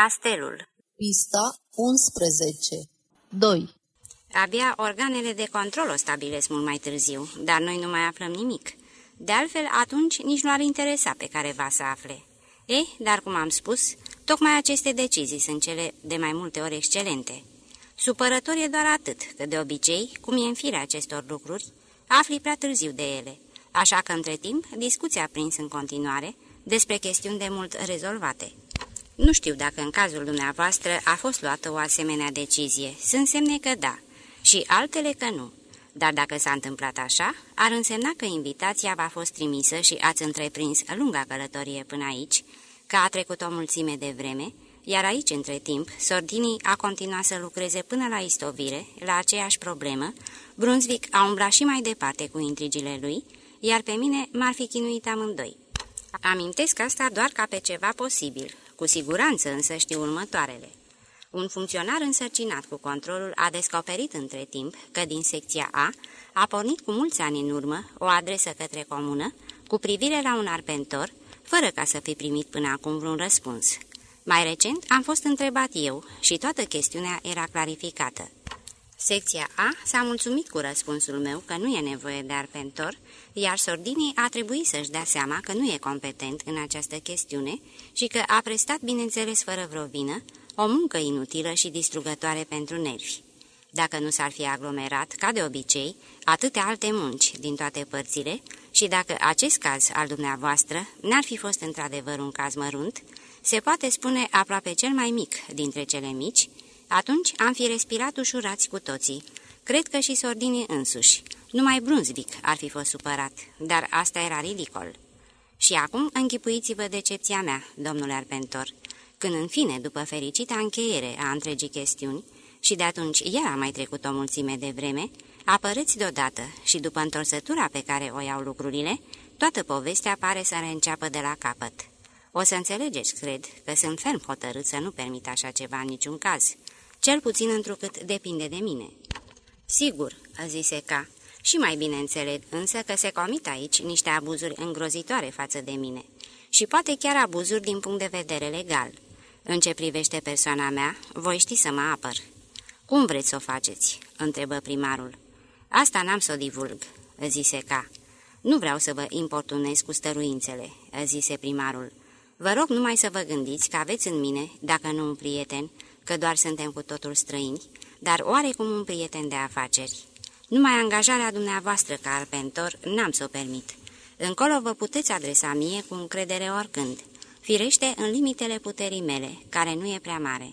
Castelul Pista 11 2 Abia organele de control o stabilesc mult mai târziu, dar noi nu mai aflăm nimic. De altfel, atunci nici nu ar interesa pe care va să afle. E, dar cum am spus, tocmai aceste decizii sunt cele de mai multe ori excelente. Supărător e doar atât, că de obicei, cum e în firea acestor lucruri, afli prea târziu de ele, așa că între timp discuția a prins în continuare despre chestiuni de mult rezolvate. Nu știu dacă în cazul dumneavoastră a fost luată o asemenea decizie. Sunt semne că da și altele că nu. Dar dacă s-a întâmplat așa, ar însemna că invitația v-a fost trimisă și ați întreprins lunga călătorie până aici, că a trecut o mulțime de vreme, iar aici, între timp, Sordini a continuat să lucreze până la istovire, la aceeași problemă, Brunswick a umblat și mai departe cu intrigile lui, iar pe mine m-ar fi chinuit amândoi. Amintesc asta doar ca pe ceva posibil, cu siguranță însă știu următoarele. Un funcționar însărcinat cu controlul a descoperit între timp că din secția A a pornit cu mulți ani în urmă o adresă către comună cu privire la un arpentor, fără ca să fi primit până acum vreun răspuns. Mai recent am fost întrebat eu și toată chestiunea era clarificată. Secția A s-a mulțumit cu răspunsul meu că nu e nevoie de arpentor, iar Sordini a trebuit să-și dea seama că nu e competent în această chestiune și că a prestat, bineînțeles fără vreo vină, o muncă inutilă și distrugătoare pentru nervi. Dacă nu s-ar fi aglomerat, ca de obicei, atâtea alte munci din toate părțile și dacă acest caz al dumneavoastră n-ar fi fost într-adevăr un caz mărunt, se poate spune aproape cel mai mic dintre cele mici, atunci am fi respirat ușurați cu toții. Cred că și sordinii însuși. Numai Brunswick ar fi fost supărat, dar asta era ridicol. Și acum închipuiți-vă decepția mea, domnule Arpentor, când în fine, după fericita încheiere a întregii chestiuni, și de atunci el a mai trecut o mulțime de vreme, apărâți deodată și după întorsătura pe care o iau lucrurile, toată povestea pare să reînceapă de la capăt. O să înțelegeți, cred, că sunt ferm hotărât să nu permit așa ceva în niciun caz, cel puțin întrucât depinde de mine. Sigur, a zise ca, și mai bine înțeleg însă că se comit aici niște abuzuri îngrozitoare față de mine și poate chiar abuzuri din punct de vedere legal. În ce privește persoana mea, voi ști să mă apăr. Cum vreți să o faceți?" întrebă primarul. Asta n-am să o divulg," zise ca. Nu vreau să vă importunez cu stăruințele," zise primarul. Vă rog numai să vă gândiți că aveți în mine, dacă nu un prieten, că doar suntem cu totul străini, dar oarecum un prieten de afaceri. Numai angajarea dumneavoastră ca arpentor n-am să o permit. Încolo vă puteți adresa mie cu încredere oricând, firește în limitele puterii mele, care nu e prea mare.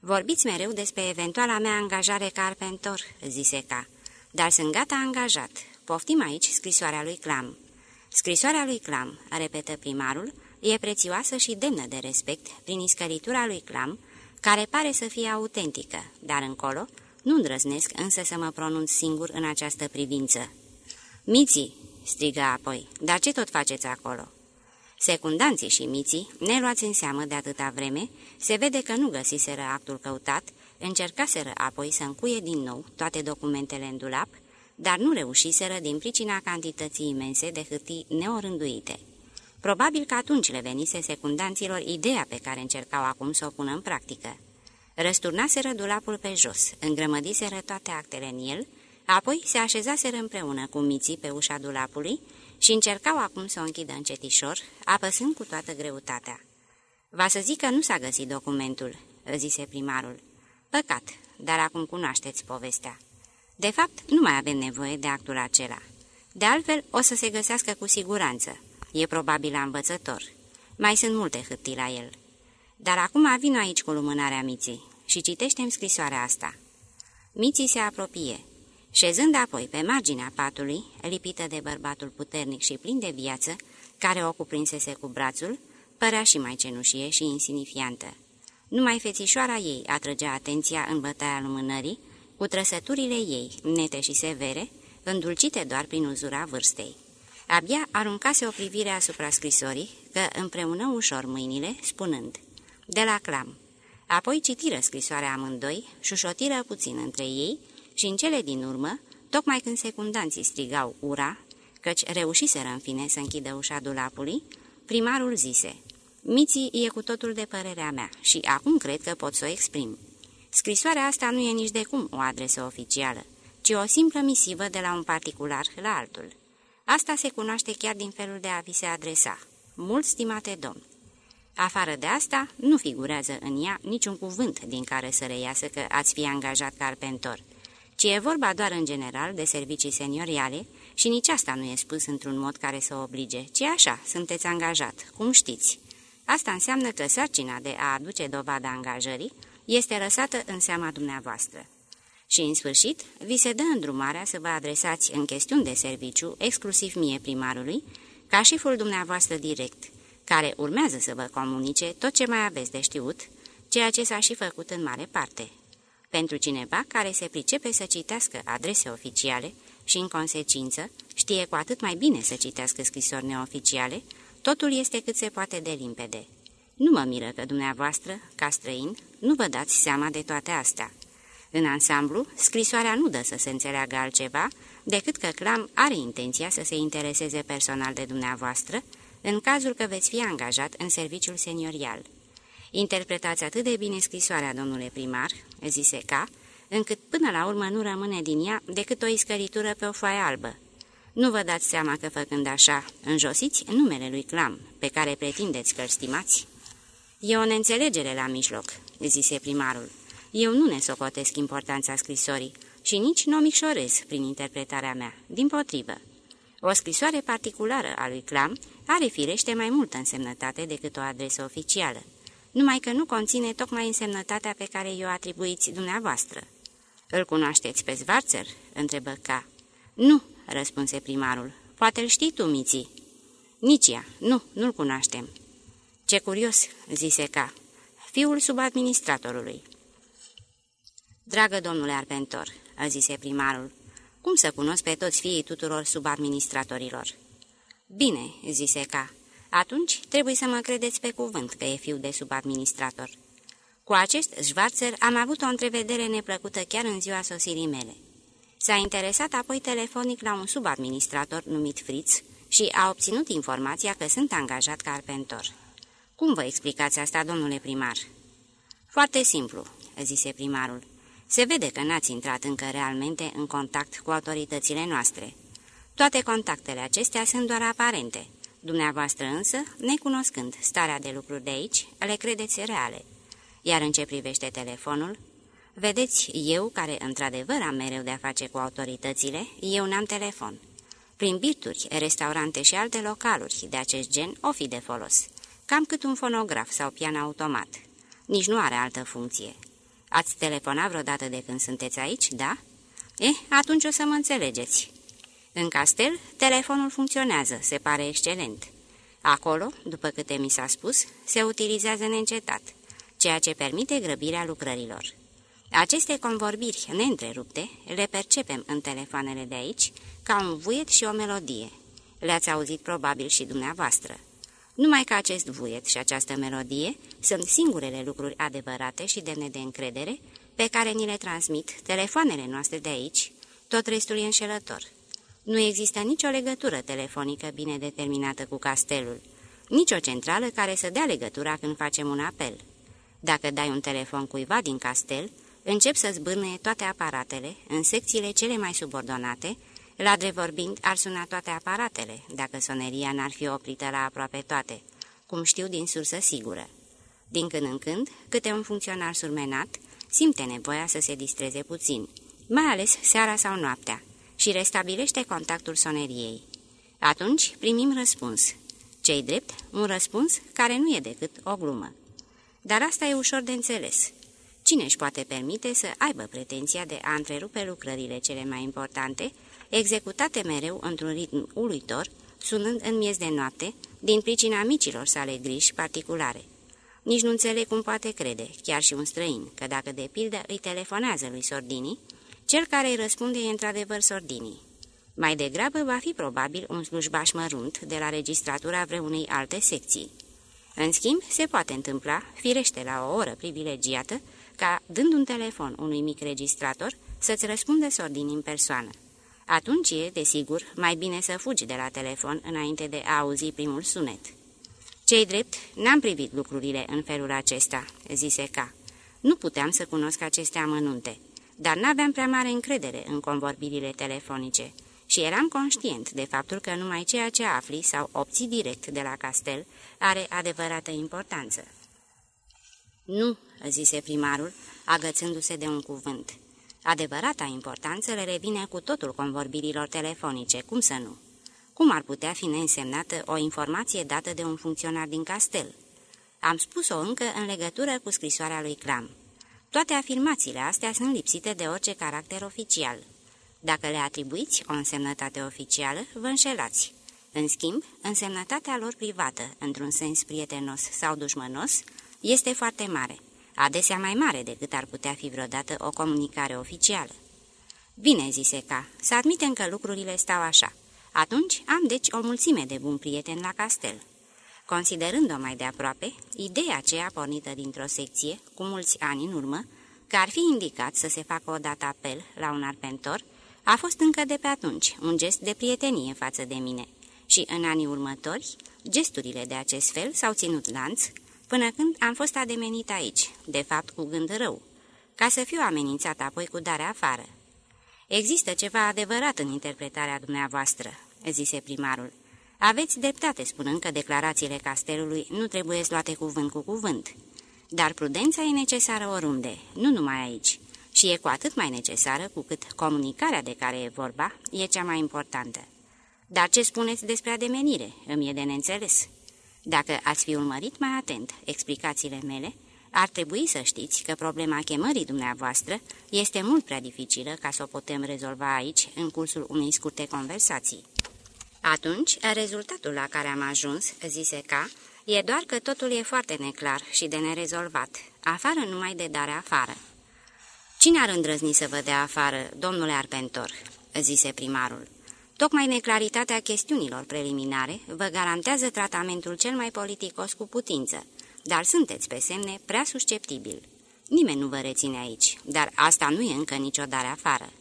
Vorbiți mereu despre eventuala mea angajare ca arpentor, zise ca, dar sunt gata angajat. Poftim aici scrisoarea lui Clam. Scrisoarea lui Clam, repetă primarul, e prețioasă și demnă de respect prin iscăritura lui Clam, care pare să fie autentică, dar încolo nu îndrăznesc însă să mă pronunț singur în această privință. Miții, strigă apoi, dar ce tot faceți acolo? Secundanții și miții, neluați în seamă de atâta vreme, se vede că nu găsiseră actul căutat, încercaseră apoi să încuie din nou toate documentele în dulap, dar nu reușiseră din pricina cantității imense de hârtii neorânduite. Probabil că atunci le venise secundanților ideea pe care încercau acum să o pună în practică. Răsturnaseră dulapul pe jos, îngrămădiseră toate actele în el, apoi se așezaseră împreună cu miții pe ușa dulapului și încercau acum să o închidă încetișor, apăsând cu toată greutatea. Va să zic că nu s-a găsit documentul," zise primarul. Păcat, dar acum cunoașteți povestea. De fapt, nu mai avem nevoie de actul acela. De altfel, o să se găsească cu siguranță. E probabil la învățător. Mai sunt multe hârtii la el. Dar acum vin aici cu lumânarea miții și citește scrisoarea asta. Miții se apropie. Șezând apoi pe marginea patului, lipită de bărbatul puternic și plin de viață, care o cuprinsese cu brațul, părea și mai cenușie și insignifiantă. Numai fețișoara ei atrăgea atenția în bătaia lumânării, cu trăsăturile ei, nete și severe, îndulcite doar prin uzura vârstei. Abia aruncase o privire asupra scrisorii, că împreună ușor mâinile, spunând, de la clam. Apoi citiră scrisoarea amândoi, șușotiră puțin între ei și în cele din urmă, tocmai când secundanții strigau ura, căci reușiseră în fine să închidă ușa dulapului, primarul zise, Miții e cu totul de părerea mea și acum cred că pot să o exprim. Scrisoarea asta nu e nici de cum o adresă oficială, ci o simplă misivă de la un particular la altul. Asta se cunoaște chiar din felul de a vi se adresa. Mult stimate domn. Afară de asta, nu figurează în ea niciun cuvânt din care să reiasă că ați fi angajat carpentor, ci e vorba doar în general de servicii senioriale și nici asta nu e spus într-un mod care să oblige, ci așa, sunteți angajat, cum știți. Asta înseamnă că sarcina de a aduce dovada angajării este lăsată în seama dumneavoastră. Și, în sfârșit, vi se dă îndrumarea să vă adresați în chestiuni de serviciu, exclusiv mie primarului, ca șeful dumneavoastră direct, care urmează să vă comunice tot ce mai aveți de știut, ceea ce s-a și făcut în mare parte. Pentru cineva care se pricepe să citească adrese oficiale și, în consecință, știe cu atât mai bine să citească scrisori neoficiale, totul este cât se poate de limpede. Nu mă miră că dumneavoastră, ca străin, nu vă dați seama de toate astea. În ansamblu, scrisoarea nu dă să se înțeleagă altceva decât că Clam are intenția să se intereseze personal de dumneavoastră, în cazul că veți fi angajat în serviciul seniorial. Interpretați atât de bine scrisoarea, domnule primar, zise ca, încât până la urmă nu rămâne din ea decât o iscăritură pe o foaie albă. Nu vă dați seama că făcând așa, înjosiți numele lui Clam, pe care pretindeți că-l stimați? E o neînțelegere la mijloc, zise primarul. Eu nu ne socotesc importanța scrisorii și nici nu o micșorez prin interpretarea mea, din potrivă. O scrisoare particulară a lui Clam are firește mai multă însemnătate decât o adresă oficială, numai că nu conține tocmai însemnătatea pe care i-o atribuiți dumneavoastră. Îl cunoașteți pe Zvarțăr?" întrebă Ca. Nu," răspunse primarul. Poate îl știi tu, Miții." Nici ea. Nu, nu-l cunoaștem." Ce curios," zise Ca. Fiul subadministratorului." Dragă domnule Arpentor," a zise primarul, cum să cunosc pe toți fiii tuturor subadministratorilor?" Bine," zise Ca, atunci trebuie să mă credeți pe cuvânt că e fiu de subadministrator." Cu acest Schwarzer am avut o întrevedere neplăcută chiar în ziua sosirii mele. S-a interesat apoi telefonic la un subadministrator numit Fritz și a obținut informația că sunt angajat carpentor. Cum vă explicați asta, domnule primar?" Foarte simplu," zise primarul. Se vede că n-ați intrat încă realmente în contact cu autoritățile noastre. Toate contactele acestea sunt doar aparente. Dumneavoastră însă, necunoscând starea de lucruri de aici, le credeți reale. Iar în ce privește telefonul, vedeți, eu, care într-adevăr am mereu de-a face cu autoritățile, eu n-am telefon. Prin birturi, restaurante și alte localuri de acest gen o fi de folos, cam cât un fonograf sau pian automat. Nici nu are altă funcție. Ați telefonat vreodată de când sunteți aici, da? Eh, atunci o să mă înțelegeți. În castel, telefonul funcționează, se pare excelent. Acolo, după câte mi s-a spus, se utilizează neîncetat, ceea ce permite grăbirea lucrărilor. Aceste convorbiri neîntrerupte le percepem în telefoanele de aici ca un vuiet și o melodie. Le-ați auzit probabil și dumneavoastră. Numai că acest vuiet și această melodie sunt singurele lucruri adevărate și demne de încredere pe care ni le transmit telefoanele noastre de aici, tot restul e înșelător. Nu există nicio legătură telefonică bine determinată cu castelul, nicio centrală care să dea legătura când facem un apel. Dacă dai un telefon cuiva din castel, încep să zbârne toate aparatele, în secțiile cele mai subordonate, la drept vorbind, ar suna toate aparatele, dacă soneria n-ar fi oprită la aproape toate, cum știu din sursă sigură. Din când în când, câte un funcționar surmenat simte nevoia să se distreze puțin, mai ales seara sau noaptea, și restabilește contactul soneriei. Atunci primim răspuns. Cei drept, un răspuns care nu e decât o glumă. Dar asta e ușor de înțeles. Cine își poate permite să aibă pretenția de a întrerupe lucrările cele mai importante executate mereu într-un ritm uluitor, sunând în miez de noapte, din pricina micilor sale griji particulare. Nici nu înțeleg cum poate crede, chiar și un străin, că dacă de pildă îi telefonează lui Sordini, cel care îi răspunde e într-adevăr Sordini. Mai degrabă va fi probabil un slujbaș mărunt de la registratura vreunei alte secții. În schimb, se poate întâmpla, firește la o oră privilegiată, ca, dând un telefon unui mic registrator, să-ți răspunde Sordini în persoană. Atunci e, desigur, mai bine să fugi de la telefon înainte de a auzi primul sunet. Cei drept, n-am privit lucrurile în felul acesta," zise ca. Nu puteam să cunosc aceste amănunte, dar n-aveam prea mare încredere în convorbirile telefonice și eram conștient de faptul că numai ceea ce afli sau obții direct de la castel are adevărată importanță. Nu," zise primarul, agățându-se de un cuvânt. Adevărata importanță le revine cu totul convorbirilor telefonice, cum să nu? Cum ar putea fi neînsemnată o informație dată de un funcționar din castel? Am spus-o încă în legătură cu scrisoarea lui Clam. Toate afirmațiile astea sunt lipsite de orice caracter oficial. Dacă le atribuiți o însemnătate oficială, vă înșelați. În schimb, însemnătatea lor privată, într-un sens prietenos sau dușmănos, este foarte mare, adesea mai mare decât ar putea fi vreodată o comunicare oficială. Bine, zise ca, să admitem că lucrurile stau așa. Atunci am deci o mulțime de buni prieteni la castel. Considerând-o mai de aproape, ideea aceea pornită dintr-o secție, cu mulți ani în urmă, că ar fi indicat să se facă odată apel la un arpentor, a fost încă de pe atunci un gest de prietenie față de mine și în anii următori, gesturile de acest fel s-au ținut lanț, până când am fost ademenit aici, de fapt cu gând rău, ca să fiu amenințat apoi cu darea afară. Există ceva adevărat în interpretarea dumneavoastră, zise primarul. Aveți dreptate spunând că declarațiile castelului nu trebuie luate cuvânt cu cuvânt. Dar prudența e necesară oriunde, nu numai aici. Și e cu atât mai necesară cu cât comunicarea de care e vorba e cea mai importantă. Dar ce spuneți despre ademenire? Îmi e de neînțeles. Dacă ați fi urmărit mai atent explicațiile mele, ar trebui să știți că problema chemării dumneavoastră este mult prea dificilă ca să o putem rezolva aici, în cursul unei scurte conversații. Atunci, rezultatul la care am ajuns, zise ca, e doar că totul e foarte neclar și de nerezolvat, afară numai de dare afară. Cine ar îndrăzni să vă dea afară, domnule Arpentor?" zise primarul. Tocmai neclaritatea chestiunilor preliminare vă garantează tratamentul cel mai politicos cu putință, dar sunteți pe semne prea susceptibil. Nimeni nu vă reține aici, dar asta nu e încă nicio dare afară.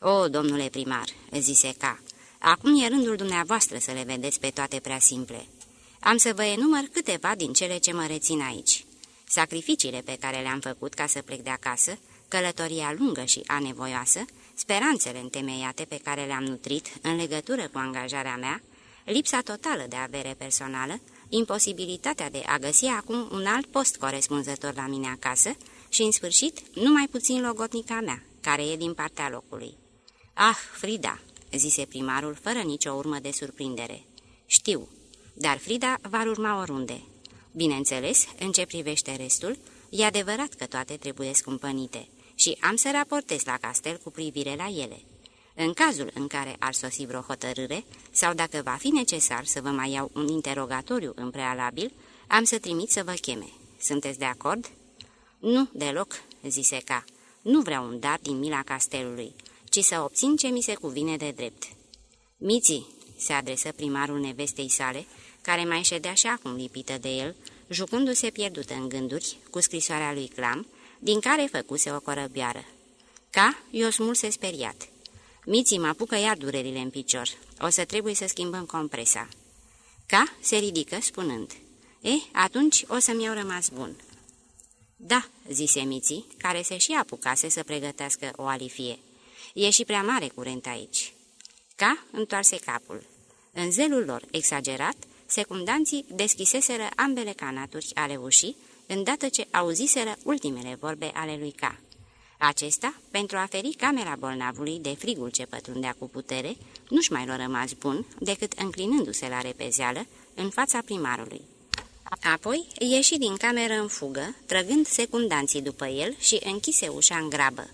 O, domnule primar," zise ca, acum e rândul dumneavoastră să le vedeți pe toate prea simple. Am să vă enumăr câteva din cele ce mă rețin aici. Sacrificiile pe care le-am făcut ca să plec de acasă, călătoria lungă și anevoioasă, speranțele întemeiate pe care le-am nutrit în legătură cu angajarea mea, lipsa totală de avere personală, imposibilitatea de a găsi acum un alt post corespunzător la mine acasă și, în sfârșit, numai puțin logotnica mea, care e din partea locului. Ah, Frida!" zise primarul, fără nicio urmă de surprindere. Știu, dar Frida va urma oriunde. Bineînțeles, în ce privește restul, e adevărat că toate trebuie scumpănite și am să raportez la castel cu privire la ele. În cazul în care ar sosi vreo hotărâre, sau dacă va fi necesar să vă mai iau un interogatoriu în prealabil, am să trimit să vă cheme. Sunteți de acord?" Nu, deloc," zise ca. Nu vreau un dar din mila castelului, ci să obțin ce mi se cuvine de drept." Miții," se adresă primarul nevestei sale, care mai ședea și acum lipită de el, jucându-se pierdută în gânduri cu scrisoarea lui Clam, din care făcuse o corăbioară. Ca, eu smulse speriat. Miții mă apucă iar durerile în picior. O să trebuie să schimbăm compresa. Ca se ridică spunând. E, atunci o să-mi iau rămas bun. Da, zise Miții, care se și apucase să pregătească o alifie. E și prea mare curent aici. Ca întoarse capul. În zelul lor exagerat, secundanții deschiseseră ambele canaturi ale ușii, îndată ce auziseră ultimele vorbe ale lui K. Acesta, pentru a feri camera bolnavului de frigul ce pătrundea cu putere, nu-și mai lua rămas bun decât înclinându-se la repezeală în fața primarului. Apoi ieși din cameră în fugă, trăgând secundanții după el și închise ușa în grabă.